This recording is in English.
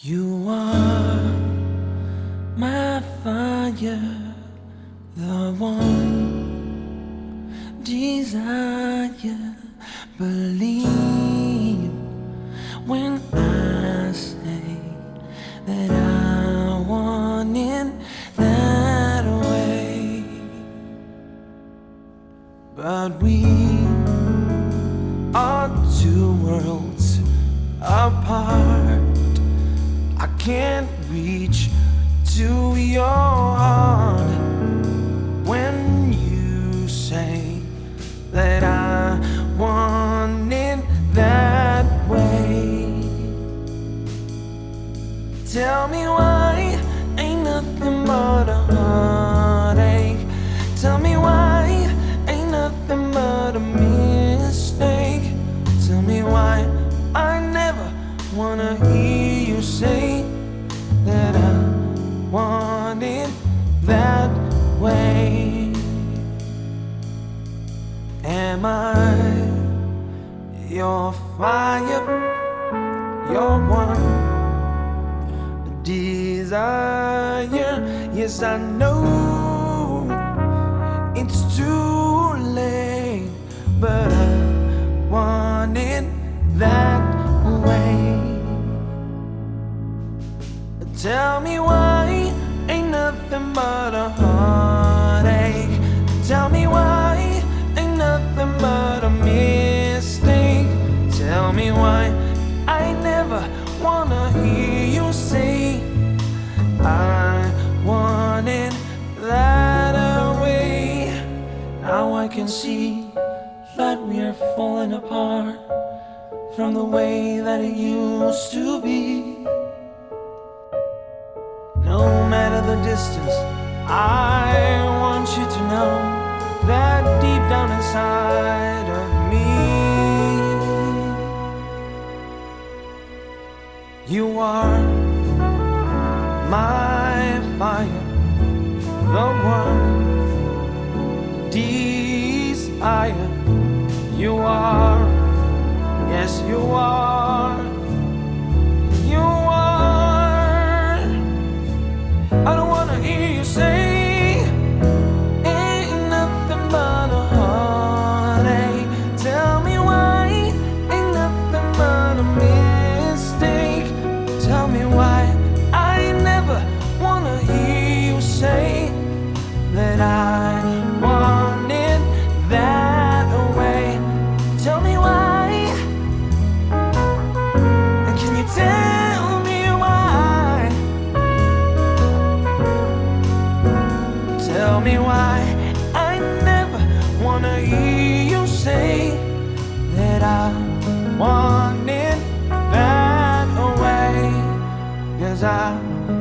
You are my fire, the one desire. Believe when I say that I want it that way. But we are two worlds apart. Can't reach to your heart when you say that I want it that way. Tell me why ain't nothing but a way. Am I your fire, your one desire? Yes, I know it's too late, but I want it that way. Tell me why nothing but a heartache. Tell me why ain't nothing but a mistake. Tell me why I never wanna hear you say I wanted that away. Now I can see that we are falling apart from the way that it used to be. Distance, I want you to know that deep down inside of me, you are my fire, the one desire. You are, yes, you are. I